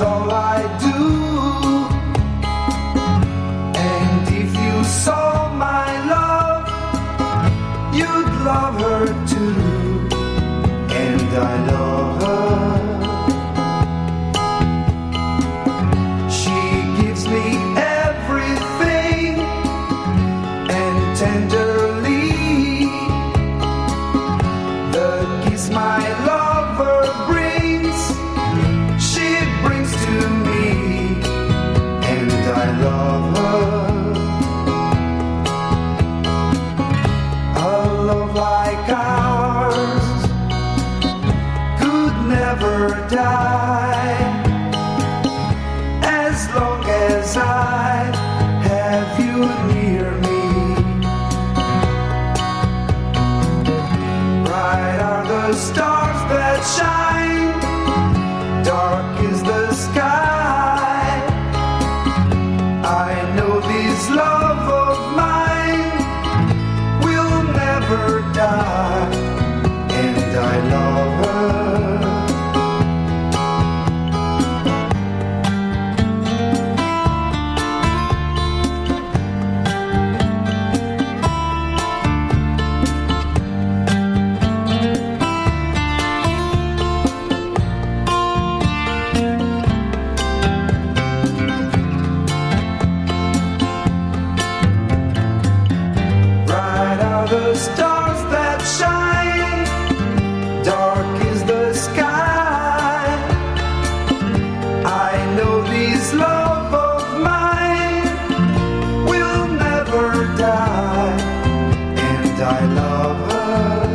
all I do. And if you saw my love, you'd love her too. And I love never die as long as I have you near me. Bright are the stars that shine, stars that shine, dark is the sky. I know this love of mine will never die, and I love.